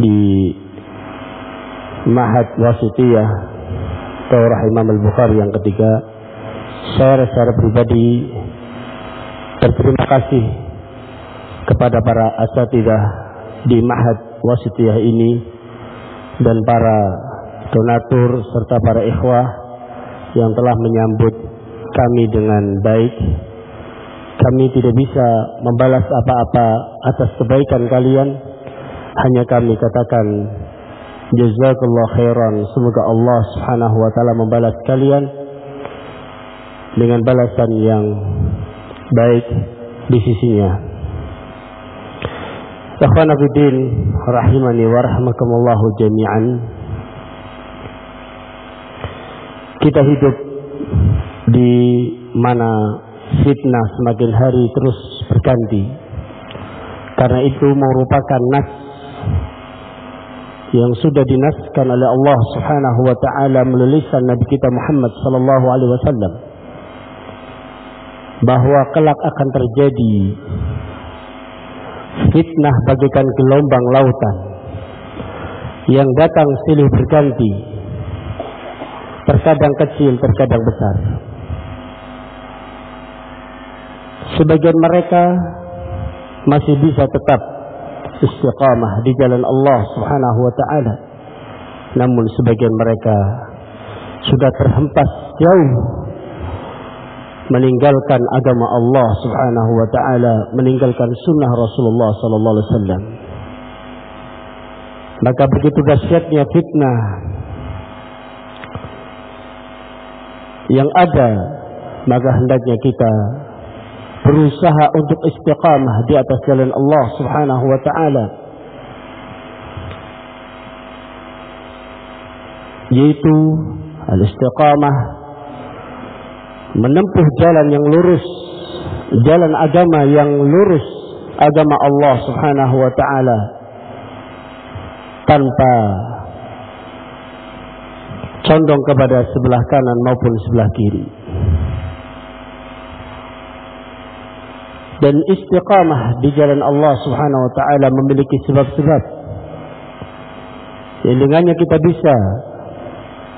di Mahad Wasitiyah Taurah Imam Al-Bukhari yang ketiga saya secara pribadi berterima kasih kepada para asatidah di Mahad Wasitiyah ini dan para donatur serta para ikhwah yang telah menyambut kami dengan baik. Kami tidak bisa membalas apa-apa atas kebaikan kalian. Hanya kami katakan jazakallah khairan. Semoga Allah Subhanahu wa taala membalas kalian dengan balasan yang baik di sisinya. Ikhwan rahimani wa jami'an. Kita hidup di mana fitnah semakin hari terus berganti. Karena itu merupakan nas yang sudah dinaskan oleh Allah Subhanahu wa taala melalui Nabi kita Muhammad sallallahu alaihi wasallam bahwa kelak akan terjadi fitnah bagikan gelombang lautan yang datang silih berganti terkadang kecil, terkadang besar. Sebagian mereka masih bisa tetap istiqamah di jalan Allah Subhanahu wa taala. Namun sebagian mereka sudah terhempas jauh meninggalkan agama Allah Subhanahu wa taala, meninggalkan sunnah Rasulullah sallallahu alaihi wasallam. Maka begitu dahsyatnya fitnah yang ada maka hendaknya kita berusaha untuk istiqamah di atas jalan Allah Subhanahu wa taala yaitu al-istiqamah menempuh jalan yang lurus jalan agama yang lurus agama Allah Subhanahu wa taala tanpa condong kepada sebelah kanan maupun sebelah kiri. Dan istiqamah di jalan Allah Subhanahu wa taala memiliki sebab-sebab yang dengannya kita bisa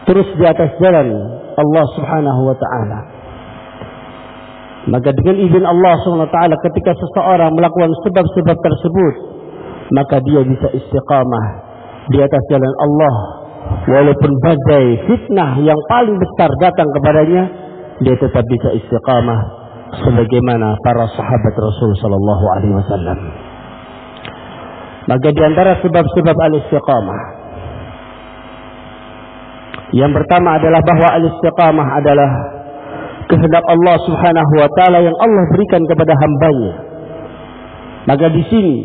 terus di atas jalan Allah Subhanahu wa taala. Maka dengan izin Allah Subhanahu wa taala ketika seseorang melakukan sebab-sebab tersebut, maka dia bisa istiqamah di atas jalan Allah walaupun badai fitnah yang paling besar datang kepadanya dia tetap bisa istiqamah sebagaimana para sahabat Rasul sallallahu alaihi wasallam. Maka di antara sebab-sebab al-istiqamah yang pertama adalah bahwa al-istiqamah adalah kehendak Allah Subhanahu wa taala yang Allah berikan kepada hambanya. Maka di sini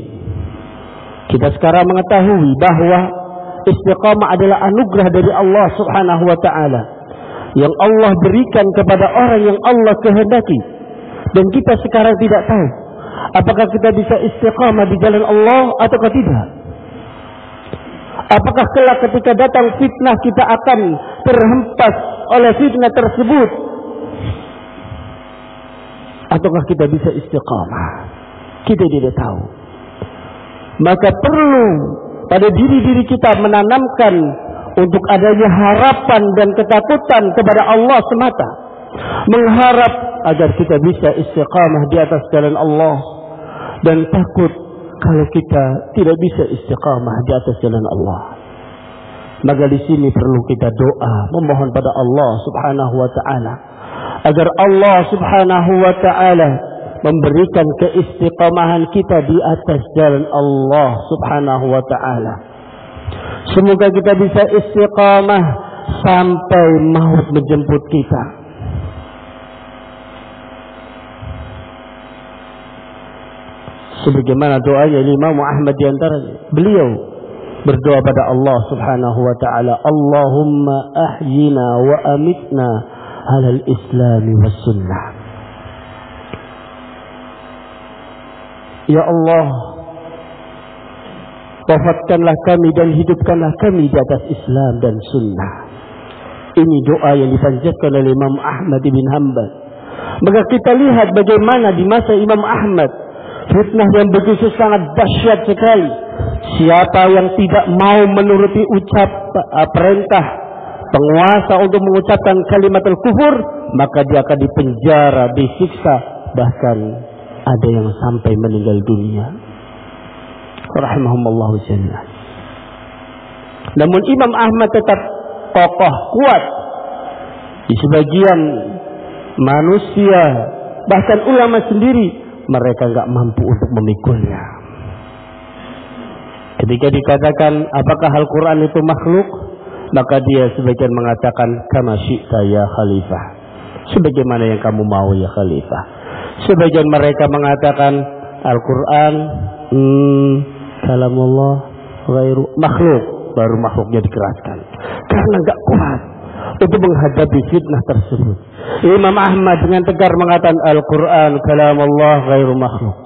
kita sekarang mengetahui bahwa istiqamah adalah anugerah dari Allah Subhanahu wa taala yang Allah berikan kepada orang yang Allah kehendaki dan kita sekarang tidak tahu apakah kita bisa istiqamah di jalan Allah ataukah tidak. Apakah kelak ketika datang fitnah kita akan terhempas oleh fitnah tersebut? Ataukah kita bisa istiqamah? Kita tidak tahu. Maka perlu pada diri-diri kita menanamkan untuk adanya harapan dan ketakutan kepada Allah semata. Mengharap agar kita bisa istiqamah di atas jalan Allah dan takut kalau kita tidak bisa istiqamah di atas jalan Allah. Maka di sini perlu kita doa memohon pada Allah Subhanahu wa taala agar Allah Subhanahu wa taala memberikan keistiqomahan kita di atas jalan Allah Subhanahu wa taala. Semoga kita bisa istiqamah sampai maut menjemput kita. Sebagaimana doanya Imam Ahmad di antaranya. Beliau berdoa pada Allah Subhanahu wa taala, Allahumma ahyina wa amitna alal Islam was sunnah. Ya Allah Wafatkanlah kami dan hidupkanlah kami di atas Islam dan Sunnah Ini doa yang dipanjatkan oleh Imam Ahmad bin Hanbal Maka kita lihat bagaimana di masa Imam Ahmad Fitnah yang begitu sangat dahsyat sekali Siapa yang tidak mau menuruti ucap uh, perintah penguasa untuk mengucapkan kalimat kufur, maka dia akan dipenjara, disiksa, bahkan ada yang sampai meninggal dunia. Rahimahumullah jannah. Namun Imam Ahmad tetap kokoh, kuat. Di sebagian manusia, bahkan ulama sendiri, mereka nggak mampu untuk memikulnya. Ketika dikatakan apakah Al-Quran itu makhluk, maka dia sebagian mengatakan kama syi'ta ya khalifah. Sebagaimana yang kamu mau ya khalifah. Sebagian mereka mengatakan Al-Quran hmm, kalamullah ghairu makhluk baru makhluknya dikeraskan karena nggak kuat untuk menghadapi fitnah tersebut. Imam Ahmad dengan tegar mengatakan Al-Quran kalam Allah ghairu makhluk.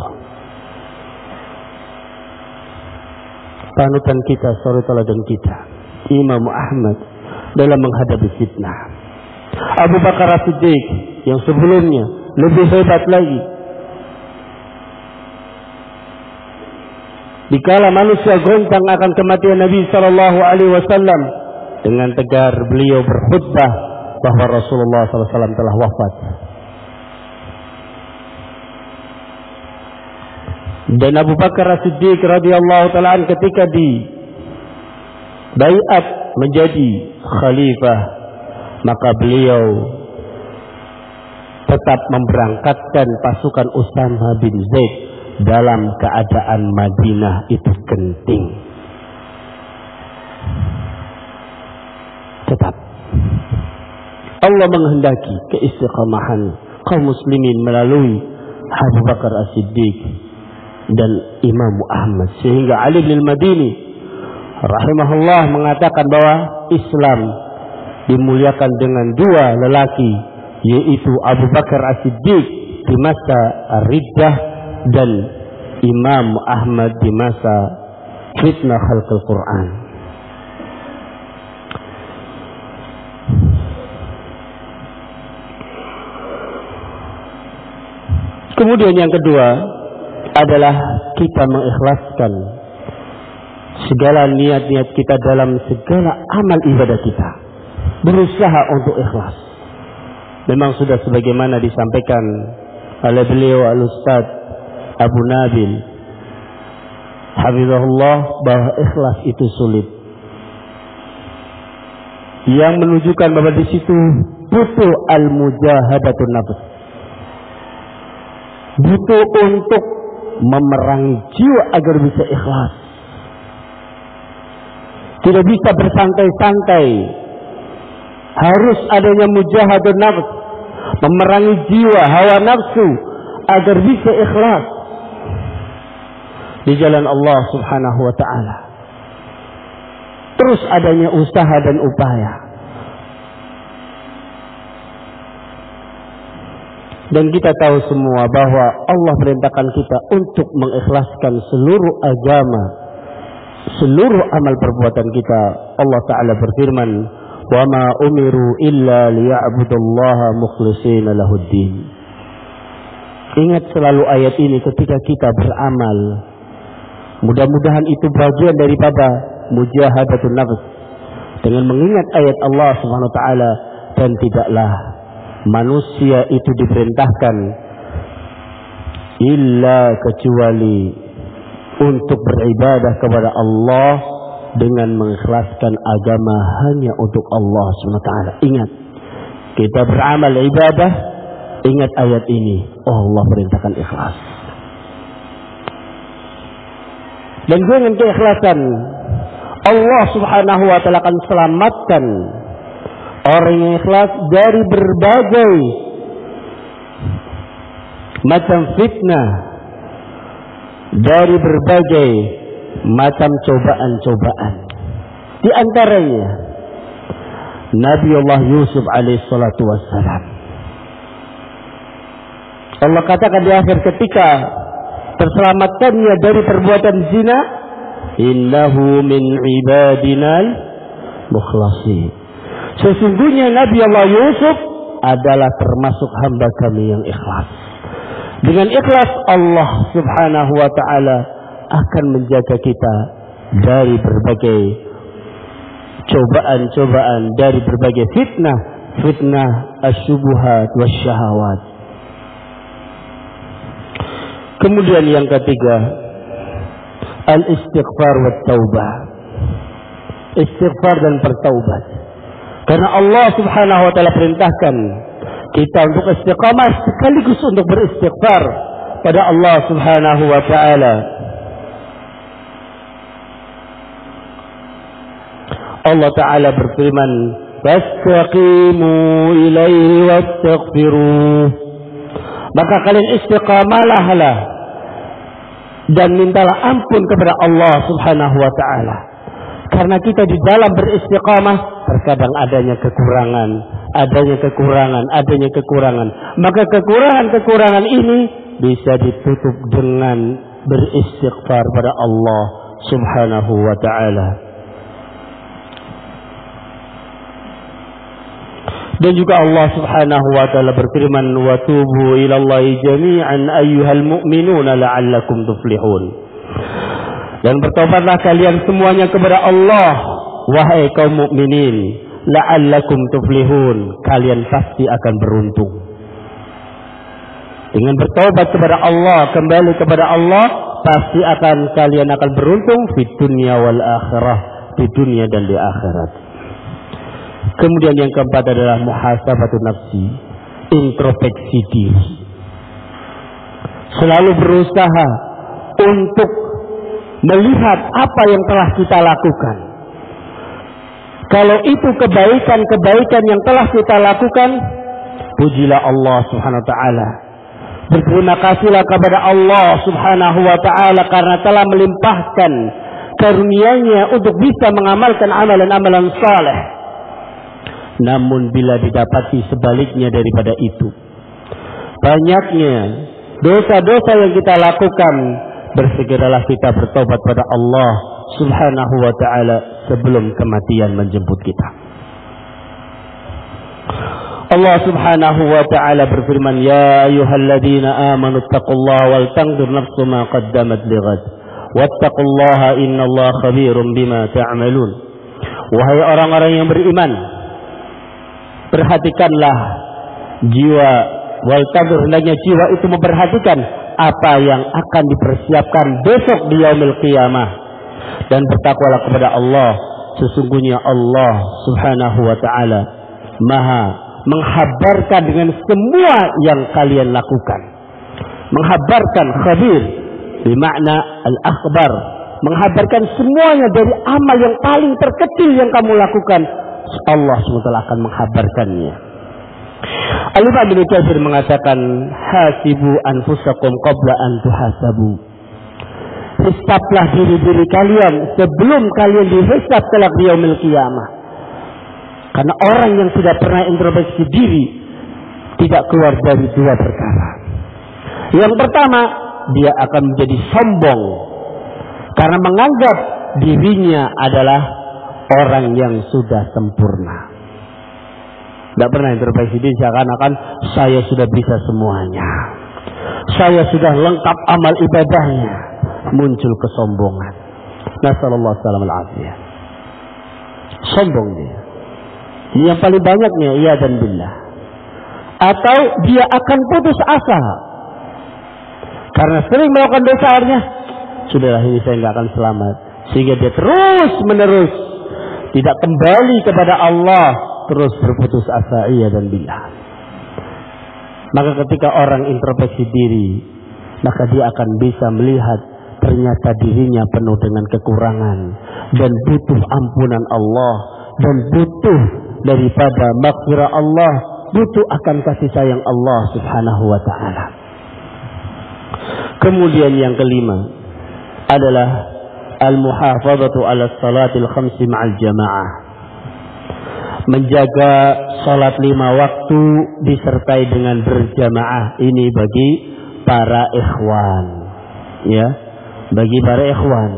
Panutan kita, sore teladan kita. Imam Ahmad dalam menghadapi fitnah. Abu Bakar As-Siddiq yang sebelumnya lebih hebat lagi. Dikala manusia goncang akan kematian Nabi Shallallahu Alaihi Wasallam, dengan tegar beliau berkhutbah bahwa Rasulullah SAW telah wafat. Dan Abu Bakar As-Siddiq radhiyallahu taala ketika di bayat menjadi khalifah maka beliau tetap memberangkatkan pasukan Usama bin Zaid dalam keadaan Madinah itu genting. tetap. Allah menghendaki keistiqamahan kaum muslimin melalui Abu Bakar As-Siddiq dan Imam Ahmad sehingga Ali bin Madini rahimahullah mengatakan bahwa Islam dimuliakan dengan dua lelaki yaitu Abu Bakar As-Siddiq di masa Riddah dan Imam Ahmad di masa fitnah khalqul Quran. Kemudian yang kedua adalah kita mengikhlaskan segala niat-niat kita dalam segala amal ibadah kita. Berusaha untuk ikhlas. Memang sudah sebagaimana disampaikan oleh beliau Al-Ustaz Abu Nabil Hafizahullah bahwa ikhlas itu sulit. Yang menunjukkan bahwa di situ butuh al-mujahadatun nafs butuh untuk memerangi jiwa agar bisa ikhlas. Tidak bisa bersantai-santai. Harus adanya mujahadun nafs. Memerangi jiwa, hawa nafsu. Agar bisa ikhlas. Di jalan Allah subhanahu wa ta'ala. Terus adanya usaha dan upaya. Dan kita tahu semua bahwa Allah perintahkan kita untuk mengikhlaskan seluruh agama, seluruh amal perbuatan kita. Allah Ta'ala berfirman, وَمَا أُمِرُوا إِلَّا لِيَعْبُدُ اللَّهَ مُخْلِصِينَ لَهُ الدِّينَ Ingat selalu ayat ini ketika kita beramal. Mudah-mudahan itu bagian daripada mujahadatun nafs. Dengan mengingat ayat Allah Subhanahu wa taala dan tidaklah manusia itu diperintahkan illa kecuali untuk beribadah kepada Allah dengan mengikhlaskan agama hanya untuk Allah SWT. Ingat, kita beramal ibadah, ingat ayat ini. Oh Allah perintahkan ikhlas. Dan dengan keikhlasan, Allah subhanahu wa ta'ala akan selamatkan Orang yang ikhlas dari berbagai macam fitnah, dari berbagai macam cobaan-cobaan. Di antaranya Nabi Allah Yusuf alaihissalatu wassalam. Allah katakan di akhir ketika terselamatkannya dari perbuatan zina, innahu min ibadinal mukhlasin. Sesungguhnya Nabi Allah Yusuf adalah termasuk hamba kami yang ikhlas. Dengan ikhlas Allah subhanahu wa ta'ala akan menjaga kita dari berbagai cobaan-cobaan dari berbagai fitnah fitnah asyubuhat wasyahawat kemudian yang ketiga al istighfar wa taubah. Istighfar dan bertaubat karena Allah subhanahu wa ta'ala perintahkan kita untuk istiqamah sekaligus untuk beristighfar pada Allah subhanahu wa ta'ala Allah Ta'ala berfirman Fastaqimu ilaihi wastaghfiruh Maka kalian istiqamalah lah dan mintalah ampun kepada Allah Subhanahu wa taala. Karena kita di dalam beristiqamah terkadang adanya kekurangan, adanya kekurangan, adanya kekurangan. Maka kekurangan-kekurangan ini bisa ditutup dengan beristighfar pada Allah Subhanahu wa taala. Dan juga Allah Subhanahu wa taala berfirman wa tubu ila Allah jami'an ayyuhal mu'minuna la'allakum tuflihun. Dan bertobatlah kalian semuanya kepada Allah wahai kaum mukminin la'allakum tuflihun. Kalian pasti akan beruntung. Dengan bertobat kepada Allah, kembali kepada Allah, pasti akan kalian akan beruntung di dunia wal akhirah, di dunia dan di akhirat. Kemudian yang keempat adalah muhasabatu nafsi, introspeksi diri. Selalu berusaha untuk melihat apa yang telah kita lakukan. Kalau itu kebaikan-kebaikan yang telah kita lakukan, pujilah Allah Subhanahu wa taala. Berterima kasihlah kepada Allah Subhanahu wa taala karena telah melimpahkan karunia-Nya untuk bisa mengamalkan amalan-amalan saleh namun bila didapati sebaliknya daripada itu, banyaknya dosa-dosa yang kita lakukan, bersegeralah kita bertobat pada Allah Subhanahu wa taala sebelum kematian menjemput kita. Allah Subhanahu wa taala berfirman, "Ya ayyuhalladzina amanu taqullaha wal tanzur nafsu ma qaddamat lighad. Wattaqullaha innallaha khabirum bima ta'malun." Wahai orang-orang yang beriman, perhatikanlah jiwa wal tabur hendaknya jiwa itu memperhatikan apa yang akan dipersiapkan besok di yaumil qiyamah dan bertakwalah kepada Allah sesungguhnya Allah Subhanahu wa taala maha menghabarkan dengan semua yang kalian lakukan menghabarkan khabir bermakna al-akhbar menghabarkan semuanya dari amal yang paling terkecil yang kamu lakukan Allah SWT akan menghabarkannya. Al-Imam Katsir mengatakan hasibu anfusakum qabla an tuhasabu. Hisablah diri-diri kalian sebelum kalian dihisab kelak di yaumil qiyamah. Karena orang yang tidak pernah introspeksi diri tidak keluar dari dua perkara. Yang pertama, dia akan menjadi sombong karena menganggap dirinya adalah orang yang sudah sempurna. Tidak pernah introspeksi diri seakan-akan saya sudah bisa semuanya. Saya sudah lengkap amal ibadahnya. Muncul kesombongan. Nasallallahu salam al Sombong dia. Yang paling banyaknya iya dan billah. Atau dia akan putus asa. Karena sering melakukan dosa akhirnya. Sudahlah ini saya nggak akan selamat. Sehingga dia terus menerus tidak kembali kepada Allah terus berputus asa iya dan bila maka ketika orang introspeksi diri maka dia akan bisa melihat ternyata dirinya penuh dengan kekurangan dan butuh ampunan Allah dan butuh daripada maghfirah Allah butuh akan kasih sayang Allah subhanahu wa ta'ala. Kemudian yang kelima adalah al-muhafazatu ala salatil khamsi ma'al jamaah. Menjaga salat lima waktu disertai dengan berjamaah ini bagi para ikhwan ya bagi para ikhwan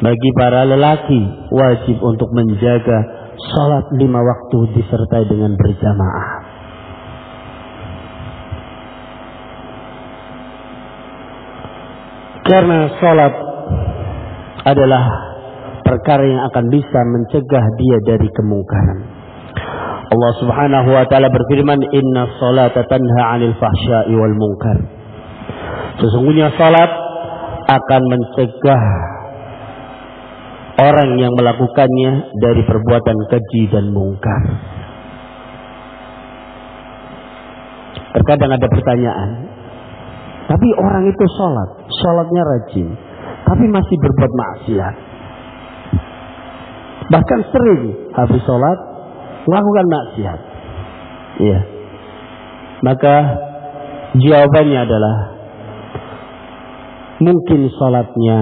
bagi para lelaki wajib untuk menjaga salat lima waktu disertai dengan berjamaah karena salat adalah perkara yang akan bisa mencegah dia dari kemungkaran. Allah Subhanahu wa taala berfirman, "Inna salata tanha 'anil fahsya'i wal munkar." Sesungguhnya salat akan mencegah orang yang melakukannya dari perbuatan keji dan mungkar. Terkadang ada pertanyaan, tapi orang itu sholat, sholatnya rajin, tapi masih berbuat maksiat. Bahkan sering habis sholat melakukan maksiat. Iya. Maka jawabannya adalah mungkin sholatnya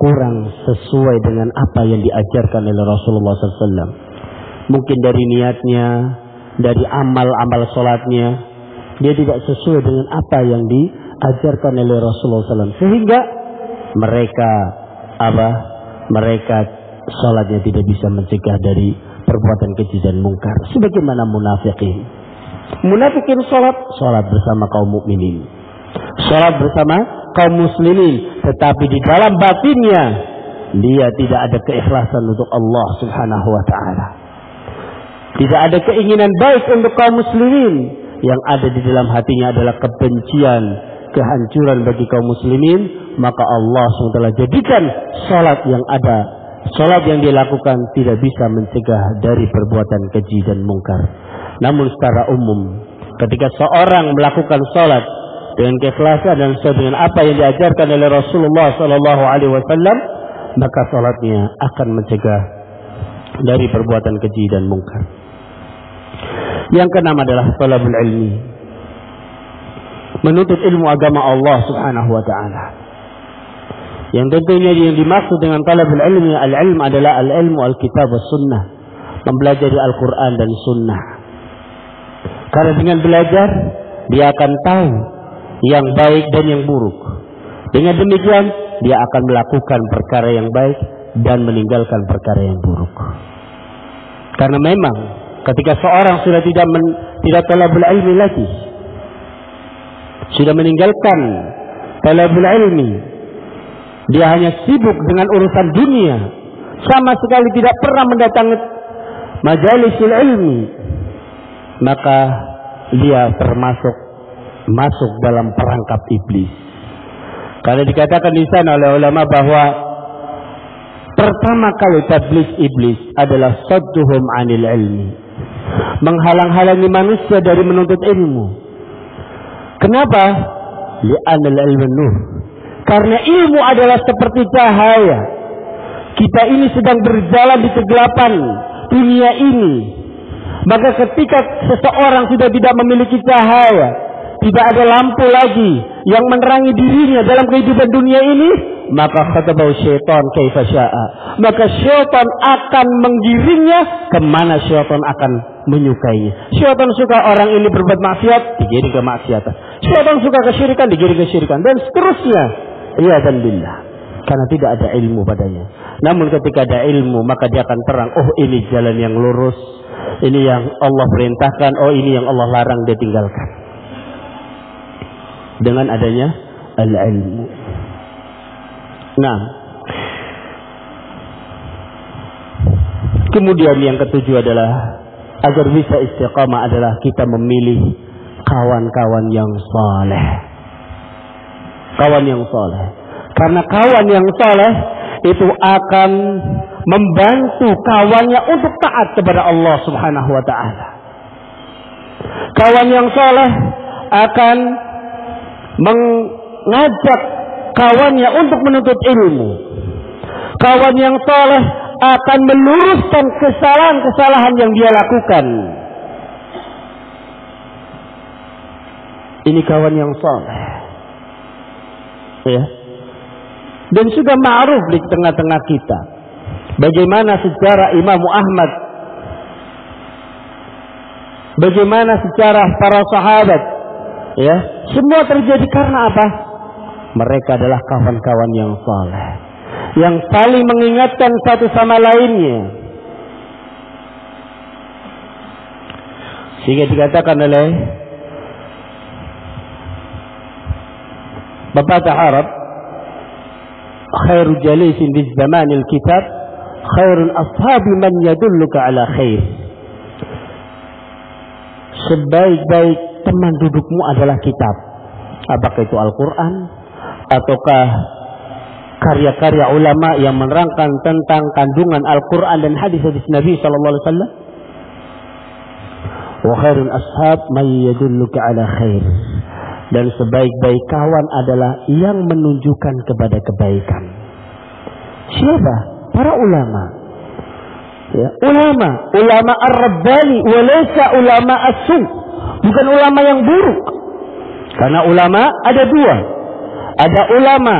kurang sesuai dengan apa yang diajarkan oleh Rasulullah SAW. Mungkin dari niatnya, dari amal-amal sholatnya, dia tidak sesuai dengan apa yang diajarkan oleh Rasulullah SAW. Sehingga mereka apa? Mereka sholatnya tidak bisa mencegah dari perbuatan keji dan mungkar. Sebagaimana munafikin. Munafikin sholat, sholat bersama kaum mukminin. Sholat bersama kaum muslimin. Tetapi di dalam batinnya, dia tidak ada keikhlasan untuk Allah subhanahu wa ta'ala. Tidak ada keinginan baik untuk kaum muslimin. Yang ada di dalam hatinya adalah kebencian, kehancuran bagi kaum muslimin. Maka Allah SWT jadikan sholat yang ada Sholat yang dilakukan tidak bisa mencegah dari perbuatan keji dan mungkar. Namun secara umum, ketika seorang melakukan sholat dengan keikhlasan dan sesuai dengan apa yang diajarkan oleh Rasulullah Sallallahu Alaihi Wasallam, maka sholatnya akan mencegah dari perbuatan keji dan mungkar. Yang keenam adalah talabul ilmi. Menuntut ilmu agama Allah Subhanahu wa taala. Yang tentunya yang dimaksud dengan talabul ilmi al-ilm adalah al-ilmu al-kitab was sunnah. Mempelajari Al-Quran dan sunnah. Karena dengan belajar, dia akan tahu yang baik dan yang buruk. Dengan demikian, dia akan melakukan perkara yang baik dan meninggalkan perkara yang buruk. Karena memang ketika seorang sudah tidak men, tidak talabul ilmi lagi, sudah meninggalkan talabul ilmi, dia hanya sibuk dengan urusan dunia. Sama sekali tidak pernah mendatangi majelis ilmi. Maka dia termasuk masuk dalam perangkap iblis. Karena dikatakan di sana oleh ulama bahwa pertama kali tablis iblis adalah sadduhum anil ilmi. Menghalang-halangi manusia dari menuntut ilmu. Kenapa? Li'anil ilmu nur. Karena ilmu adalah seperti cahaya. Kita ini sedang berjalan di kegelapan dunia ini. Maka ketika seseorang sudah tidak memiliki cahaya, tidak ada lampu lagi yang menerangi dirinya dalam kehidupan dunia ini, maka khatabau syaitan kaifa sya'a. Maka syaitan akan menggiringnya ke mana syaitan akan menyukainya. Syaitan suka orang ini berbuat maksiat, digiring ke maksiatan. Syaitan suka kesyirikan, digiring kesyirikan. Dan seterusnya. Iya dan billah. Karena tidak ada ilmu padanya. Namun ketika ada ilmu, maka dia akan terang. Oh ini jalan yang lurus. Ini yang Allah perintahkan. Oh ini yang Allah larang dia tinggalkan. Dengan adanya al-ilmu. Nah. Kemudian yang ketujuh adalah agar bisa istiqamah adalah kita memilih kawan-kawan yang saleh. Kawan yang saleh. Karena kawan yang saleh itu akan membantu kawannya untuk taat kepada Allah Subhanahu wa taala. Kawan yang saleh akan mengajak kawannya untuk menuntut ilmu. Kawan yang saleh akan meluruskan kesalahan-kesalahan yang dia lakukan. Ini kawan yang saleh. Ya. Dan sudah ma'ruf di tengah-tengah kita. Bagaimana sejarah Imam Ahmad. Bagaimana sejarah para sahabat. Ya, semua terjadi karena apa? Mereka adalah kawan-kawan yang saleh. Yang saling mengingatkan satu sama lainnya. Sehingga dikatakan oleh Bapak Arab khairu jalisin di zamanil kitab khairul ashabi man yadulluka ala khair. Sebaik-baik teman dudukmu adalah kitab. Apakah itu Al-Quran? Ataukah karya-karya ulama yang menerangkan tentang kandungan Al-Quran dan hadis-hadis Nabi Sallallahu Alaihi Wasallam? Wa khairul ashab man yadulluka ala khair. Dan sebaik-baik kawan adalah yang menunjukkan kepada kebaikan. Siapa? Para ulama. Ya, ulama, ulama ar-rabbani, walaysa ulama as-su. Bukan ulama yang buruk. Karena ulama ada dua. Ada ulama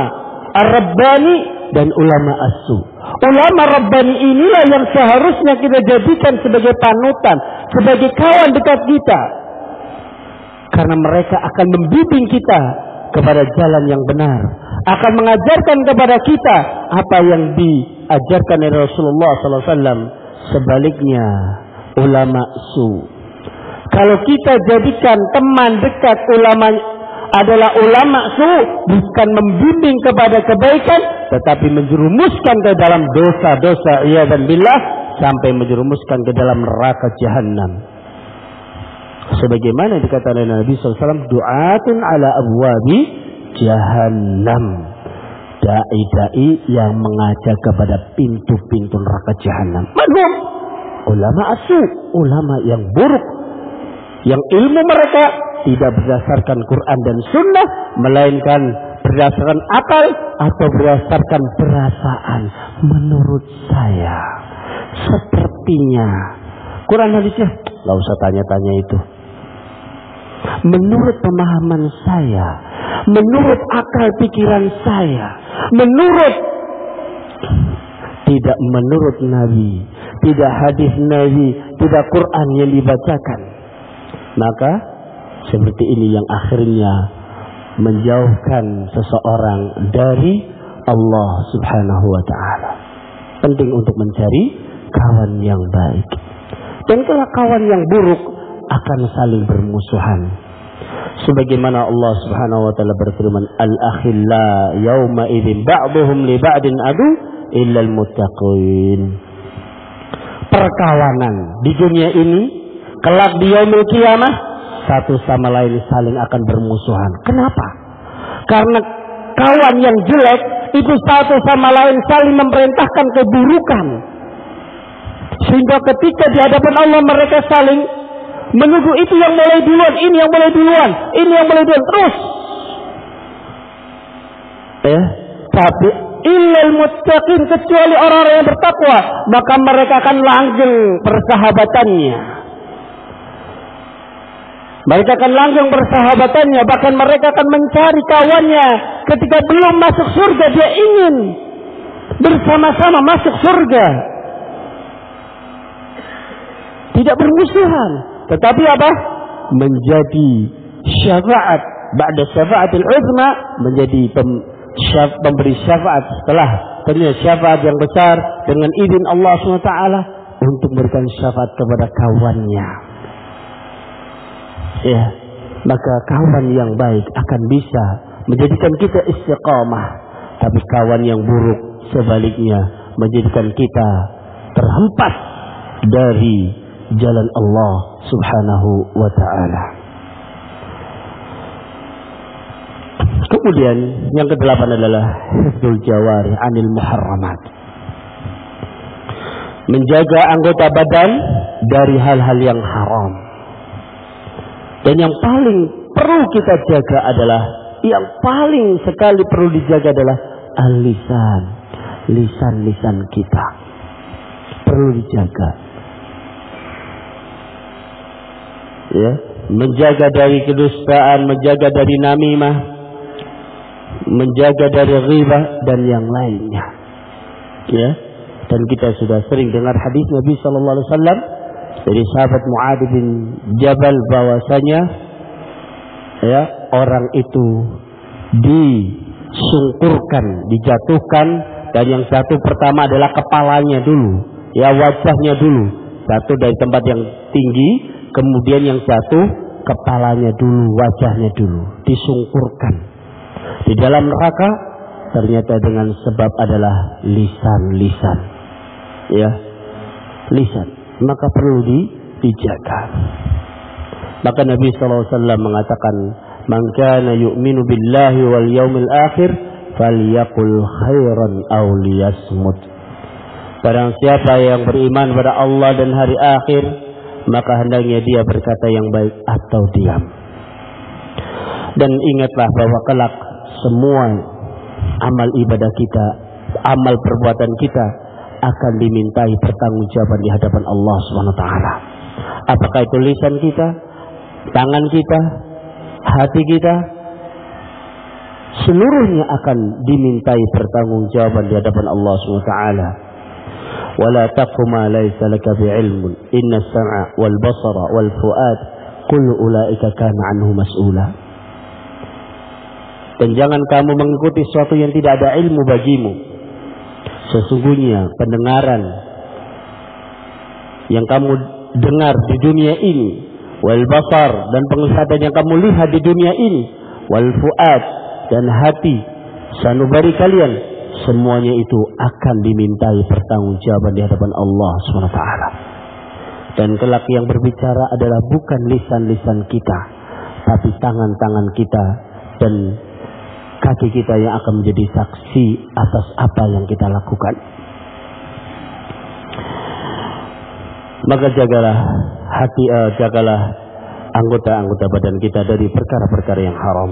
ar-rabbani dan ulama as-su. Ulama rabbani inilah yang seharusnya kita jadikan sebagai panutan, sebagai kawan dekat kita. Karena mereka akan membimbing kita kepada jalan yang benar. Akan mengajarkan kepada kita apa yang diajarkan oleh Rasulullah SAW. Sebaliknya, ulama su. Kalau kita jadikan teman dekat ulama adalah ulama su bukan membimbing kepada kebaikan tetapi menjerumuskan ke dalam dosa-dosa ia dan billah sampai menjerumuskan ke dalam neraka jahanam. Sebagaimana dikatakan oleh Nabi SAW, du'atun ala abwabi jahannam. Dai-dai yang mengajak kepada pintu-pintu neraka jahanam. Manhum? Ulama asu, ulama yang buruk. Yang ilmu mereka tidak berdasarkan Quran dan Sunnah, melainkan berdasarkan akal atau berdasarkan perasaan. Menurut saya, sepertinya Quran hadisnya nggak usah tanya-tanya itu. Menurut pemahaman saya, menurut akal pikiran saya, menurut tidak menurut Nabi, tidak hadis Nabi, tidak Quran yang dibacakan. Maka seperti ini yang akhirnya menjauhkan seseorang dari Allah Subhanahu wa taala. Penting untuk mencari kawan yang baik. Dan kalau kawan yang buruk akan saling bermusuhan. Sebagaimana Allah Subhanahu wa taala berfirman, "Al-akhilla yauma idzin ba'dhum li ba'din adu illa al-muttaqin." Perkawanan di dunia ini kelak di yaumul kiamah satu sama lain saling akan bermusuhan. Kenapa? Karena kawan yang jelek itu satu sama lain saling memerintahkan keburukan. Sehingga ketika di hadapan Allah mereka saling menuduh itu yang mulai duluan, ini yang mulai duluan, ini yang mulai duluan terus. Ya, tapi illal muttaqin kecuali orang-orang yang bertakwa, maka mereka akan langgeng persahabatannya. Mereka akan langgeng persahabatannya, bahkan mereka akan mencari kawannya ketika belum masuk surga dia ingin bersama-sama masuk surga. Tidak bermusuhan, tetapi apa? Menjadi syafaat ba'da syafaatil uzma menjadi pem, syaf, pemberi syafaat setelah terima syafaat yang besar dengan izin Allah SWT untuk memberikan syafaat kepada kawannya. Ya, maka kawan yang baik akan bisa menjadikan kita istiqamah. Tapi kawan yang buruk sebaliknya menjadikan kita terhempas dari jalan Allah Subhanahu wa taala. Kemudian yang kedelapan adalah hifdzul jawari anil muharramat. Menjaga anggota badan dari hal-hal yang haram. Dan yang paling perlu kita jaga adalah yang paling sekali perlu dijaga adalah al-lisan. Lisan-lisan kita. Perlu dijaga. Ya, menjaga dari kedustaan, menjaga dari namimah, menjaga dari ghibah dan yang lainnya. Ya. Dan kita sudah sering dengar hadis Nabi sallallahu alaihi wasallam dari sahabat Muad bin Jabal bahwasanya ya orang itu disungkurkan, dijatuhkan dan yang satu pertama adalah kepalanya dulu, ya wajahnya dulu. Satu dari tempat yang tinggi, kemudian yang satu kepalanya dulu, wajahnya dulu, disungkurkan. Di dalam neraka ternyata dengan sebab adalah lisan-lisan. ya lisan maka perlu di, dijaga. Maka Nabi SAW mengatakan man kana yu'minu billahi wal yaumil akhir falyaqul khairan aw liyasmut. Barang siapa yang beriman pada Allah dan hari akhir maka hendaknya dia berkata yang baik atau diam. Dan ingatlah bahwa kelak semua amal ibadah kita amal perbuatan kita akan dimintai pertanggungjawaban di hadapan Allah Subhanahu wa taala. Apakah itu lisan kita, tangan kita, hati kita, seluruhnya akan dimintai pertanggungjawaban di hadapan Allah Subhanahu wa taala. ولا تقف ما ليس لك بعلم إن السمع والبصر والفؤاد كل أولئك كان عنه مسؤولا dan jangan kamu mengikuti sesuatu yang tidak ada ilmu bagimu Sesungguhnya pendengaran yang kamu dengar di dunia ini, wal basar dan penglihatan yang kamu lihat di dunia ini, wal fuad dan hati sanubari kalian, semuanya itu akan dimintai pertanggungjawaban di hadapan Allah SWT. Dan kelak yang berbicara adalah bukan lisan-lisan kita, tapi tangan-tangan kita dan kaki kita yang akan menjadi saksi atas apa yang kita lakukan. Maka jagalah hati, uh, jagalah anggota-anggota badan kita dari perkara-perkara yang haram.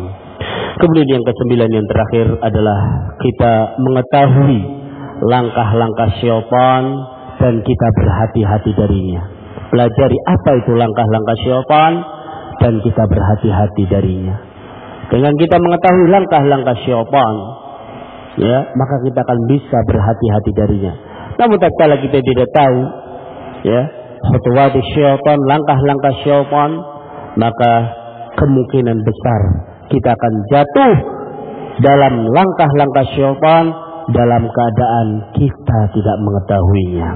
Kemudian yang kesembilan yang terakhir adalah kita mengetahui langkah-langkah syaitan dan kita berhati-hati darinya. Pelajari apa itu langkah-langkah syaitan dan kita berhati-hati darinya. Dengan kita mengetahui langkah-langkah syaitan, ya, maka kita akan bisa berhati-hati darinya. Namun tak kala kita tidak tahu, ya, khutuwat syaitan, langkah-langkah syaitan, maka kemungkinan besar kita akan jatuh dalam langkah-langkah syaitan dalam keadaan kita tidak mengetahuinya.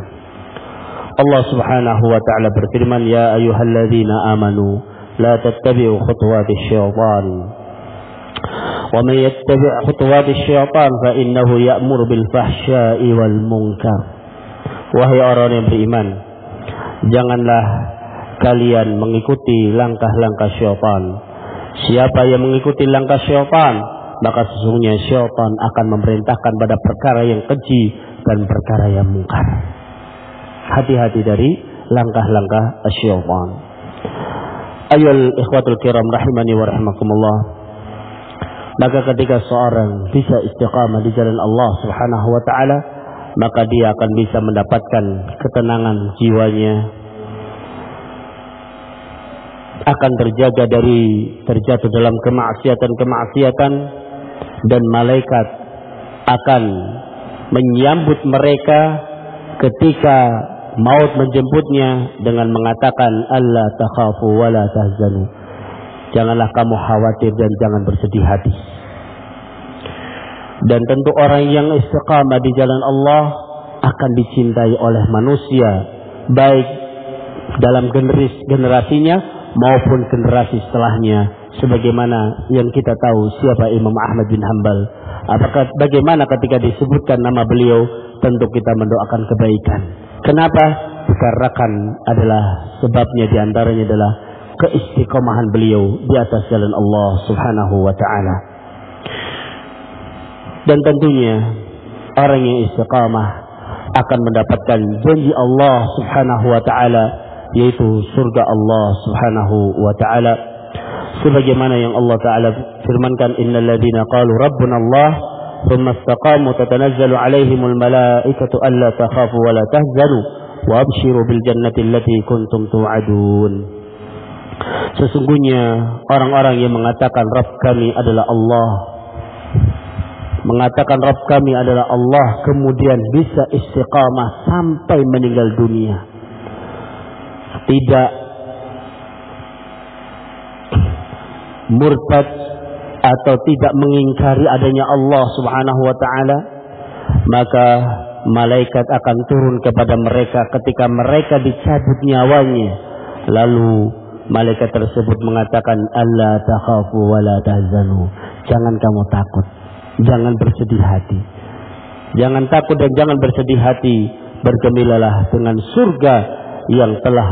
Allah Subhanahu wa taala berfirman, "Ya ayyuhalladzina amanu, la tattabi'u khutuwati syaitan." ومن يتبع خطوات الsyaitan fa innahu ya'mur bil fahsya'i wal munkar wahai orang yang beriman janganlah kalian mengikuti langkah-langkah syaitan siapa yang mengikuti langkah syaitan maka sesungguhnya syaitan akan memerintahkan pada perkara yang keji dan perkara yang mungkar hati-hati dari langkah-langkah syaitan Ayol ikhwatul kiram rahimani wa rahimakumullah maka ketika seorang bisa istiqamah di jalan Allah Subhanahu wa taala, maka dia akan bisa mendapatkan ketenangan jiwanya. Akan terjaga dari terjatuh dalam kemaksiatan-kemaksiatan dan malaikat akan menyambut mereka ketika maut menjemputnya dengan mengatakan Allah takhafu wa la tahzanu Janganlah kamu khawatir dan jangan bersedih hati. Dan tentu orang yang istiqamah di jalan Allah akan dicintai oleh manusia. Baik dalam generis, generasinya maupun generasi setelahnya. Sebagaimana yang kita tahu siapa Imam Ahmad bin Hambal. Apakah bagaimana ketika disebutkan nama beliau tentu kita mendoakan kebaikan. Kenapa? Dikarenakan adalah sebabnya di antaranya adalah keistiqomahan beliau di atas jalan Allah Subhanahu wa taala. Dan tentunya orang yang istiqamah akan mendapatkan janji Allah Subhanahu wa taala yaitu surga Allah Subhanahu wa taala sebagaimana yang Allah taala firmankan innal ladzina qalu rabbuna Allah alaihimul malaikatu alla takhafu wa la tahzanu wa abshiru bil jannati allati kuntum tu'adun Sesungguhnya orang-orang yang mengatakan Rabb kami adalah Allah Mengatakan Rabb kami adalah Allah Kemudian bisa istiqamah sampai meninggal dunia. Tidak murtad atau tidak mengingkari adanya Allah subhanahu wa ta'ala Maka malaikat akan turun kepada mereka ketika mereka dicabut nyawanya. Lalu Malaikat tersebut mengatakan Allah takhafu wa la tahzanu. Jangan kamu takut, jangan bersedih hati. Jangan takut dan jangan bersedih hati bergembiralah dengan surga yang telah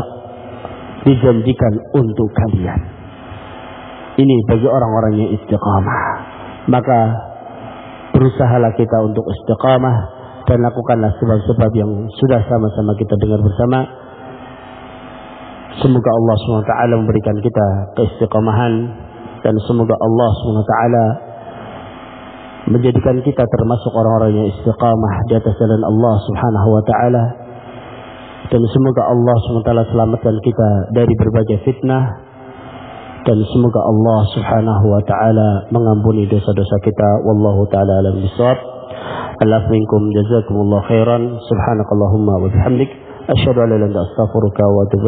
dijanjikan untuk kalian. Ini bagi orang-orang yang istiqamah. Maka berusahalah kita untuk istiqamah dan lakukanlah sebab-sebab yang sudah sama-sama kita dengar bersama. Semoga Allah SWT memberikan kita keistiqamahan dan semoga Allah SWT menjadikan kita termasuk orang-orang yang istiqamah di atas jalan Allah Subhanahu dan semoga Allah SWT selamatkan kita dari berbagai fitnah. Dan semoga Allah Subhanahu mengampuni dosa-dosa kita. Wallahu taala alam bisawab. Alaf minkum jazakumullah khairan. Subhanakallahumma wa bihamdik. Asyhadu an la ilaha illa astaghfiruka wa atubu